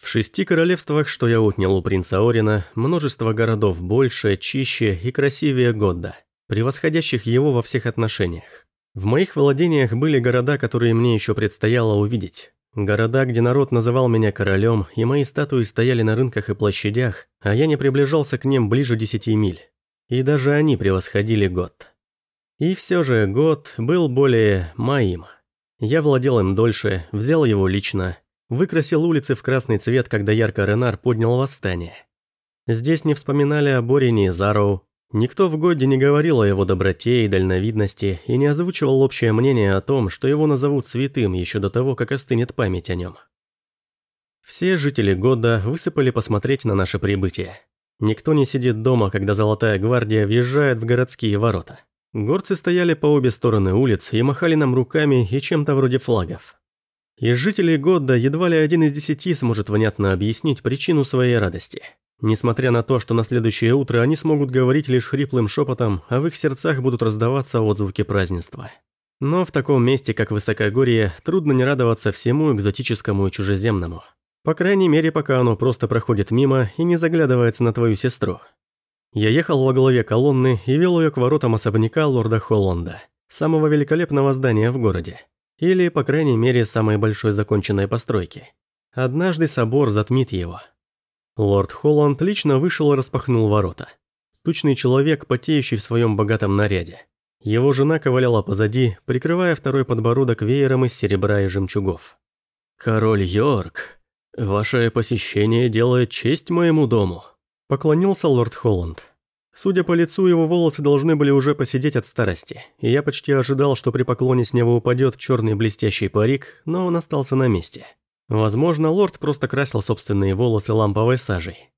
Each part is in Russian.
В шести королевствах, что я отнял у принца Орина, множество городов больше, чище и красивее Годда, превосходящих его во всех отношениях. В моих владениях были города, которые мне еще предстояло увидеть. Города, где народ называл меня королем, и мои статуи стояли на рынках и площадях, а я не приближался к ним ближе десяти миль. И даже они превосходили год. И все же год был более моим. Я владел им дольше, взял его лично, выкрасил улицы в красный цвет, когда ярко Ренар поднял восстание. Здесь не вспоминали о Борине и Зароу, Никто в Годде не говорил о его доброте и дальновидности и не озвучивал общее мнение о том, что его назовут святым еще до того, как остынет память о нем. Все жители Годда высыпали посмотреть на наше прибытие. Никто не сидит дома, когда Золотая Гвардия въезжает в городские ворота. Горцы стояли по обе стороны улиц и махали нам руками и чем-то вроде флагов. Из жителей Годда едва ли один из десяти сможет внятно объяснить причину своей радости – Несмотря на то, что на следующее утро они смогут говорить лишь хриплым шепотом, а в их сердцах будут раздаваться отзвуки празднества. Но в таком месте, как Высокогорье, трудно не радоваться всему экзотическому и чужеземному. По крайней мере, пока оно просто проходит мимо и не заглядывается на твою сестру. Я ехал во главе колонны и вел ее к воротам особняка лорда Холланда, самого великолепного здания в городе. Или, по крайней мере, самой большой законченной постройки. Однажды собор затмит его. Лорд Холланд лично вышел и распахнул ворота. Тучный человек, потеющий в своем богатом наряде. Его жена ковыляла позади, прикрывая второй подбородок веером из серебра и жемчугов. «Король Йорк, ваше посещение делает честь моему дому», – поклонился лорд Холланд. Судя по лицу, его волосы должны были уже посидеть от старости, и я почти ожидал, что при поклоне с него упадет черный блестящий парик, но он остался на месте. Возможно, лорд просто красил собственные волосы ламповой сажей.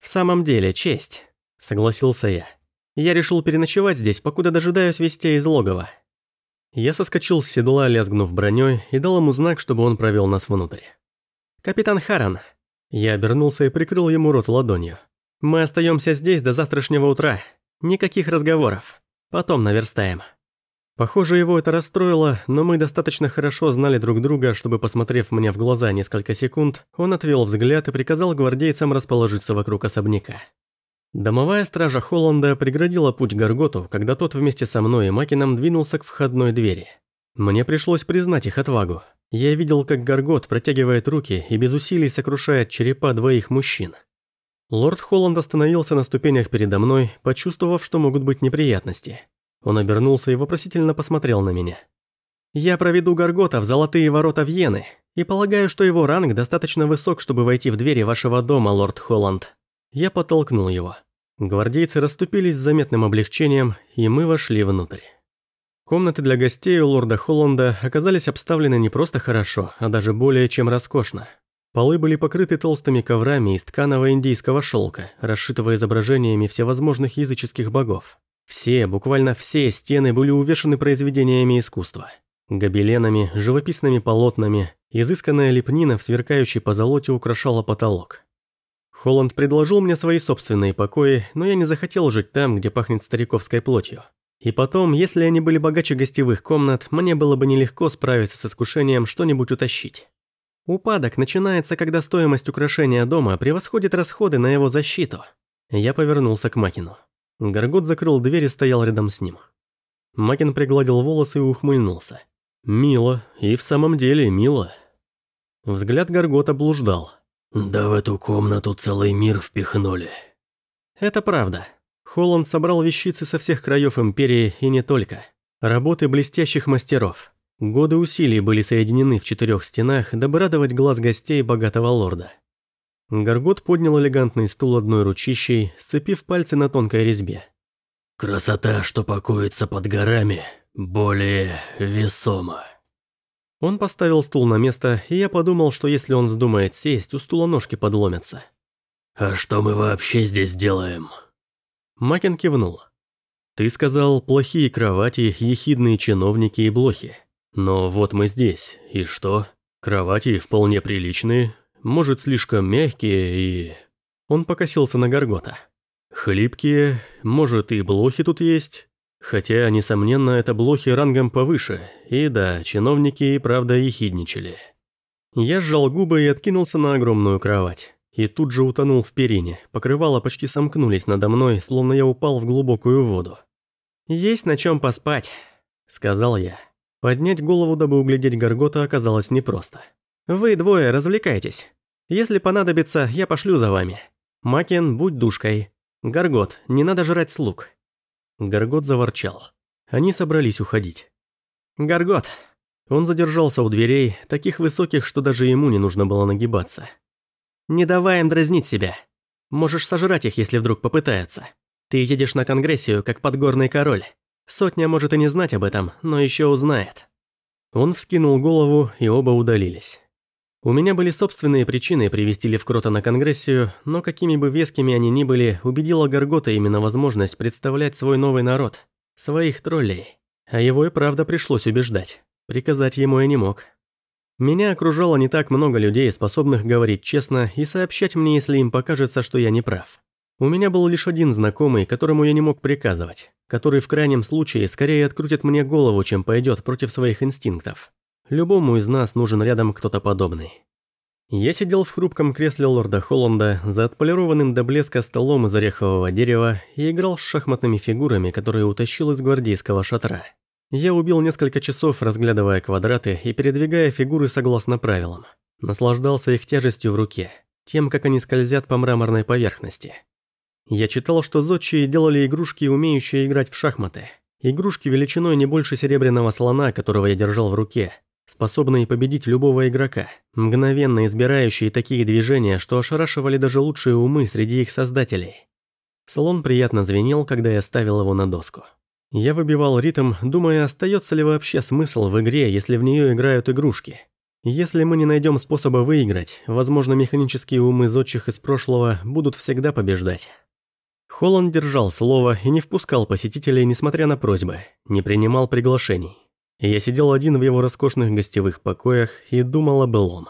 «В самом деле, честь», — согласился я. «Я решил переночевать здесь, покуда дожидаюсь вестей из логова». Я соскочил с седла, лязгнув броней, и дал ему знак, чтобы он провел нас внутрь. «Капитан Харан». Я обернулся и прикрыл ему рот ладонью. «Мы остаемся здесь до завтрашнего утра. Никаких разговоров. Потом наверстаем». Похоже, его это расстроило, но мы достаточно хорошо знали друг друга, чтобы, посмотрев мне в глаза несколько секунд, он отвел взгляд и приказал гвардейцам расположиться вокруг особняка. Домовая стража Холланда преградила путь Гарготу, когда тот вместе со мной и Макином двинулся к входной двери. Мне пришлось признать их отвагу. Я видел, как Гаргот протягивает руки и без усилий сокрушает черепа двоих мужчин. Лорд Холланд остановился на ступенях передо мной, почувствовав, что могут быть неприятности. Он обернулся и вопросительно посмотрел на меня. «Я проведу Гаргота в золотые ворота Вены, и полагаю, что его ранг достаточно высок, чтобы войти в двери вашего дома, лорд Холланд». Я подтолкнул его. Гвардейцы расступились с заметным облегчением, и мы вошли внутрь. Комнаты для гостей у лорда Холланда оказались обставлены не просто хорошо, а даже более чем роскошно. Полы были покрыты толстыми коврами из тканого индийского шелка, расшитого изображениями всевозможных языческих богов. Все, буквально все стены были увешаны произведениями искусства. Гобеленами, живописными полотнами, изысканная лепнина в сверкающей позолоте украшала потолок. Холланд предложил мне свои собственные покои, но я не захотел жить там, где пахнет стариковской плотью. И потом, если они были богаче гостевых комнат, мне было бы нелегко справиться с искушением что-нибудь утащить. Упадок начинается, когда стоимость украшения дома превосходит расходы на его защиту. Я повернулся к Макину. Гаргот закрыл дверь и стоял рядом с ним. Макин пригладил волосы и ухмыльнулся. «Мило, и в самом деле мило». Взгляд Гаргота блуждал. «Да в эту комнату целый мир впихнули». «Это правда. Холланд собрал вещицы со всех краев Империи и не только. Работы блестящих мастеров. Годы усилий были соединены в четырех стенах, дабы радовать глаз гостей богатого лорда. Горгот поднял элегантный стул одной ручищей, сцепив пальцы на тонкой резьбе. «Красота, что покоится под горами, более весома». Он поставил стул на место, и я подумал, что если он вздумает сесть, у стула ножки подломятся. «А что мы вообще здесь делаем?» Макин кивнул. «Ты сказал, плохие кровати, ехидные чиновники и блохи. Но вот мы здесь, и что? Кровати вполне приличные, может, слишком мягкие и... Он покосился на Гаргота. Хлипкие, может, и блохи тут есть. Хотя, несомненно, это блохи рангом повыше. И да, чиновники и правда ехидничали. Я сжал губы и откинулся на огромную кровать. И тут же утонул в перине, покрывала почти сомкнулись надо мной, словно я упал в глубокую воду. «Есть на чем поспать», — сказал я. Поднять голову, дабы углядеть Гаргота, оказалось непросто. «Вы двое развлекайтесь. Если понадобится, я пошлю за вами. Макен, будь душкой. Гаргот, не надо жрать слуг». Гаргот заворчал. Они собрались уходить. «Гаргот!» Он задержался у дверей, таких высоких, что даже ему не нужно было нагибаться. «Не давай им дразнить себя. Можешь сожрать их, если вдруг попытаются. Ты едешь на конгрессию, как подгорный король. Сотня может и не знать об этом, но еще узнает». Он вскинул голову, и оба удалились. У меня были собственные причины привести Левкрота на конгрессию, но какими бы вескими они ни были, убедила Гаргота именно возможность представлять свой новый народ, своих троллей. А его и правда пришлось убеждать. Приказать ему я не мог. Меня окружало не так много людей, способных говорить честно и сообщать мне, если им покажется, что я не прав. У меня был лишь один знакомый, которому я не мог приказывать, который в крайнем случае скорее открутит мне голову, чем пойдет против своих инстинктов. Любому из нас нужен рядом кто-то подобный. Я сидел в хрупком кресле лорда Холланда за отполированным до блеска столом из орехового дерева и играл с шахматными фигурами, которые утащил из гвардейского шатра. Я убил несколько часов, разглядывая квадраты и передвигая фигуры согласно правилам. Наслаждался их тяжестью в руке, тем, как они скользят по мраморной поверхности. Я читал, что зодчие делали игрушки, умеющие играть в шахматы. Игрушки величиной не больше серебряного слона, которого я держал в руке, способные победить любого игрока, мгновенно избирающие такие движения, что ошарашивали даже лучшие умы среди их создателей. Слон приятно звенел, когда я ставил его на доску. Я выбивал ритм, думая, остается ли вообще смысл в игре, если в нее играют игрушки. Если мы не найдем способа выиграть, возможно, механические умы зодчих из прошлого будут всегда побеждать. Холланд держал слово и не впускал посетителей, несмотря на просьбы, не принимал приглашений. Я сидел один в его роскошных гостевых покоях и думал о былом.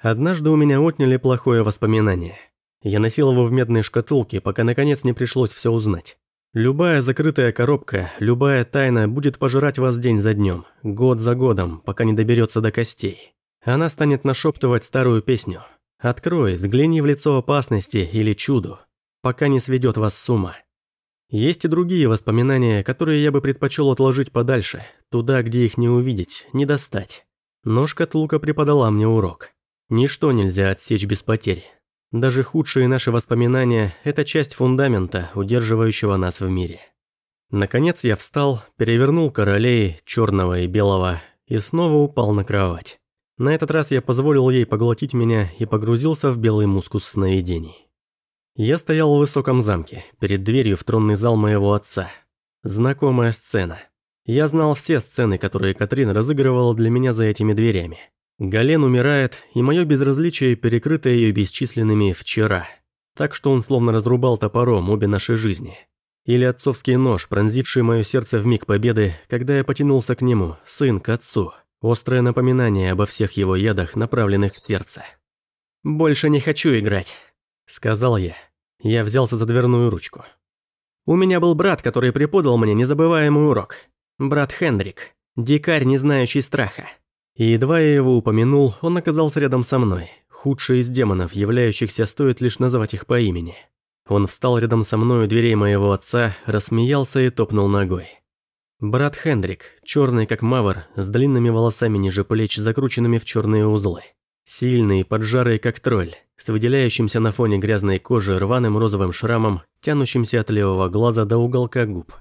Однажды у меня отняли плохое воспоминание. Я носил его в медной шкатулке, пока наконец не пришлось все узнать. Любая закрытая коробка, любая тайна будет пожирать вас день за днем, год за годом, пока не доберется до костей. Она станет нашептывать старую песню. Открой, взгляни в лицо опасности или чуду, пока не сведет вас с ума. Есть и другие воспоминания, которые я бы предпочел отложить подальше, туда, где их не увидеть, не достать. Но шкатулка преподала мне урок. Ничто нельзя отсечь без потерь. Даже худшие наши воспоминания – это часть фундамента, удерживающего нас в мире. Наконец я встал, перевернул королей, черного и белого, и снова упал на кровать. На этот раз я позволил ей поглотить меня и погрузился в белый мускус сновидений. Я стоял в высоком замке, перед дверью в тронный зал моего отца. Знакомая сцена. Я знал все сцены, которые Катрин разыгрывала для меня за этими дверями. Гален умирает, и мое безразличие перекрыто ее бесчисленными «вчера». Так что он словно разрубал топором обе наши жизни. Или отцовский нож, пронзивший мое сердце в миг победы, когда я потянулся к нему, сын к отцу. Острое напоминание обо всех его ядах, направленных в сердце. «Больше не хочу играть», — сказал я. Я взялся за дверную ручку. У меня был брат, который преподал мне незабываемый урок. Брат Хендрик, дикарь, не знающий страха. И едва я его упомянул, он оказался рядом со мной, худший из демонов, являющихся стоит лишь называть их по имени. Он встал рядом со мной у дверей моего отца, рассмеялся и топнул ногой. Брат Хендрик, черный как мавр, с длинными волосами ниже плеч, закрученными в черные узлы. Сильный, поджарый как тролль, с выделяющимся на фоне грязной кожи рваным розовым шрамом, тянущимся от левого глаза до уголка губ.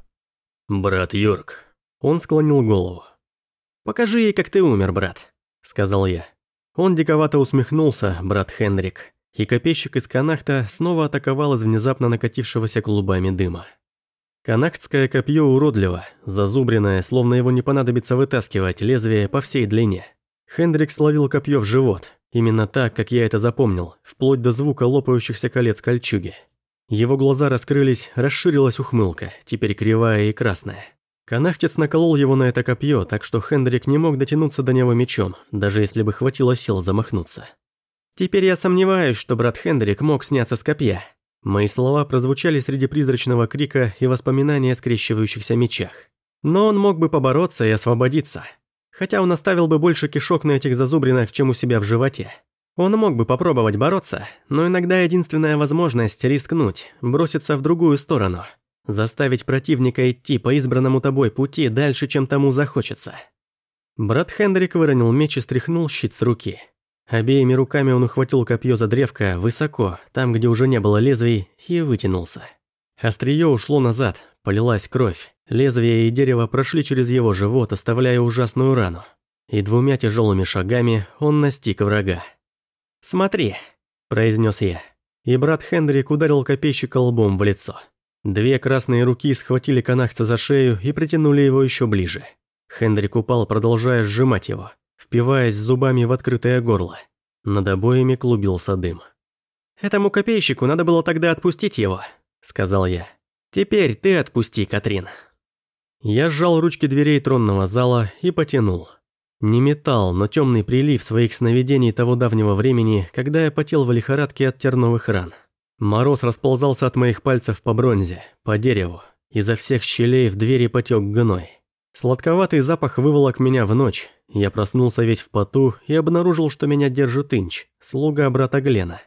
«Брат Йорк». Он склонил голову. «Покажи ей, как ты умер, брат», — сказал я. Он диковато усмехнулся, брат Хендрик, и копейщик из Канахта снова атаковал из внезапно накатившегося клубами дыма. Канахтское копье уродливо, зазубренное, словно его не понадобится вытаскивать лезвие по всей длине. Хендрик словил копье в живот, именно так, как я это запомнил, вплоть до звука лопающихся колец кольчуги. Его глаза раскрылись, расширилась ухмылка, теперь кривая и красная. Канахтец наколол его на это копье, так что Хендрик не мог дотянуться до него мечом, даже если бы хватило сил замахнуться. «Теперь я сомневаюсь, что брат Хендрик мог сняться с копья». Мои слова прозвучали среди призрачного крика и воспоминания о скрещивающихся мечах. Но он мог бы побороться и освободиться. Хотя он оставил бы больше кишок на этих зазубринах, чем у себя в животе. Он мог бы попробовать бороться, но иногда единственная возможность рискнуть, броситься в другую сторону. Заставить противника идти по избранному тобой пути дальше, чем тому захочется. Брат Хендрик выронил меч и стряхнул щит с руки. Обеими руками он ухватил копье за древко высоко, там, где уже не было лезвий, и вытянулся. Острие ушло назад, полилась кровь. Лезвие и дерево прошли через его живот, оставляя ужасную рану. И двумя тяжелыми шагами он настиг врага. «Смотри», – произнес я. И брат Хендрик ударил копейщика лбом в лицо. Две красные руки схватили канахца за шею и притянули его еще ближе. Хендрик упал, продолжая сжимать его, впиваясь зубами в открытое горло. Над обоями клубился дым. «Этому копейщику надо было тогда отпустить его», – сказал я. «Теперь ты отпусти, Катрин». Я сжал ручки дверей тронного зала и потянул. Не металл, но темный прилив своих сновидений того давнего времени, когда я потел в лихорадке от терновых ран. Мороз расползался от моих пальцев по бронзе, по дереву. Изо всех щелей в двери потек гной. Сладковатый запах выволок меня в ночь. Я проснулся весь в поту и обнаружил, что меня держит Инч, слуга брата Глена.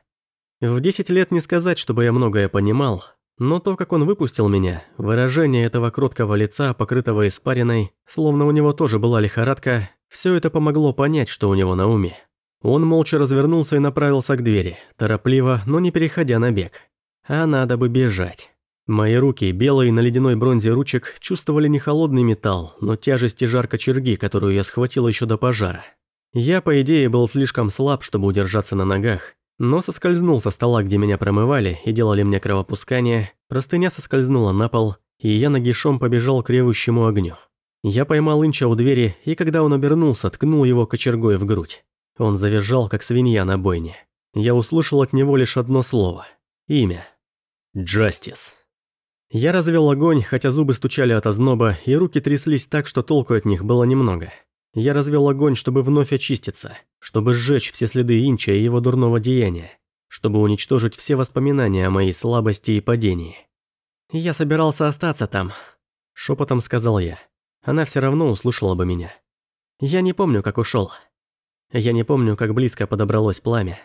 В десять лет не сказать, чтобы я многое понимал, но то, как он выпустил меня, выражение этого кроткого лица, покрытого испариной, словно у него тоже была лихорадка, все это помогло понять, что у него на уме. Он молча развернулся и направился к двери, торопливо, но не переходя на бег. А надо бы бежать. Мои руки, белые на ледяной бронзе ручек, чувствовали не холодный металл, но тяжесть и жар кочерги, которую я схватил еще до пожара. Я, по идее, был слишком слаб, чтобы удержаться на ногах, но соскользнул со стола, где меня промывали и делали мне кровопускание, простыня соскользнула на пол, и я нагишом побежал к ревущему огню. Я поймал Инча у двери, и когда он обернулся, ткнул его кочергой в грудь. Он завизжал, как свинья на бойне. Я услышал от него лишь одно слово. Имя. Джастис. Я развел огонь, хотя зубы стучали от озноба, и руки тряслись так, что толку от них было немного. Я развел огонь, чтобы вновь очиститься, чтобы сжечь все следы Инча и его дурного деяния, чтобы уничтожить все воспоминания о моей слабости и падении. «Я собирался остаться там», – шепотом сказал я она все равно услышала бы меня. Я не помню, как ушел. Я не помню, как близко подобралось пламя.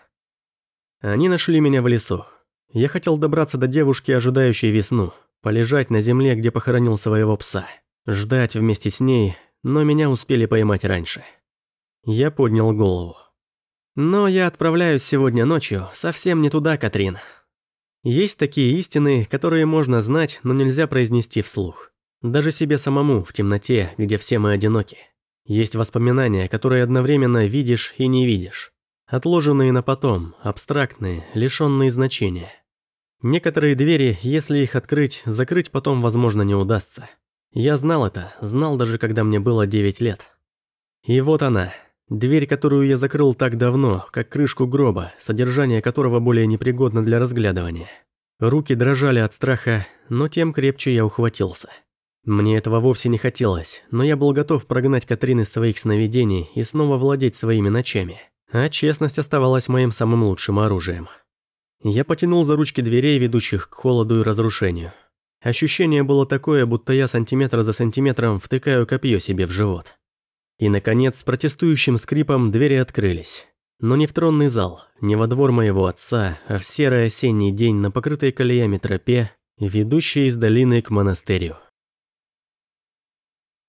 Они нашли меня в лесу. Я хотел добраться до девушки, ожидающей весну, полежать на земле, где похоронил своего пса, ждать вместе с ней, но меня успели поймать раньше. Я поднял голову. Но я отправляюсь сегодня ночью совсем не туда, Катрин. Есть такие истины, которые можно знать, но нельзя произнести вслух. Даже себе самому в темноте, где все мы одиноки. Есть воспоминания, которые одновременно видишь и не видишь. Отложенные на потом, абстрактные, лишенные значения. Некоторые двери, если их открыть, закрыть потом, возможно, не удастся. Я знал это, знал даже когда мне было 9 лет. И вот она, дверь, которую я закрыл так давно, как крышку гроба, содержание которого более непригодно для разглядывания. Руки дрожали от страха, но тем крепче я ухватился. Мне этого вовсе не хотелось, но я был готов прогнать Катрин из своих сновидений и снова владеть своими ночами. А честность оставалась моим самым лучшим оружием. Я потянул за ручки дверей, ведущих к холоду и разрушению. Ощущение было такое, будто я сантиметр за сантиметром втыкаю копье себе в живот. И, наконец, с протестующим скрипом двери открылись. Но не в тронный зал, не во двор моего отца, а в серый осенний день на покрытой колеями тропе, ведущей из долины к монастырю.